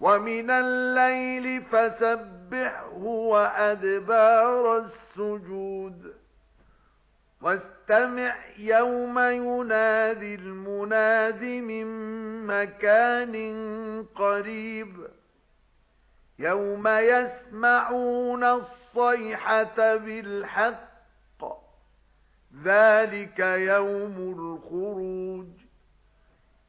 ومن الليل فسبحه وأدبار السجود. واستمع يوم ينادي المناد من مكان قريب. يَوْمَ يَسْمَعُونَ الصَّيْحَةَ بِالْحَقِّ. ذَلِكَ يَوْمُ الْخُرُوجِ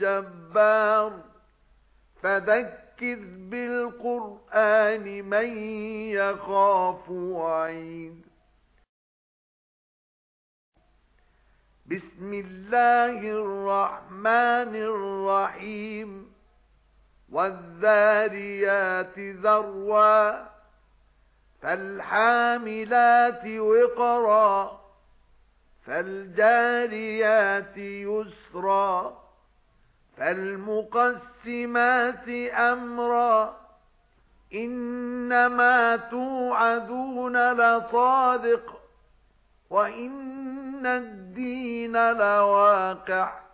بِجَبَّارٍ فَذَكِّرْ بِالْقُرْآنِ مَن يَخَافُ وَعِيدٍ. بِسْمِ اللَّهِ الرَّحْمَنِ الرَّحِيمِ. وَالذَّارِيَاتِ ذَرْوًا فَالْحَامِلَاتِ وِقْرًا فَالْجَارِيَاتِ يُسْرًا فَالْمُقَسِّمَاتِ أَمْرًا إِنَّمَا تُوعَدُونَ لَصَادِقٌ وَإِنَّ الدِّينَ لَوَاقِعٌ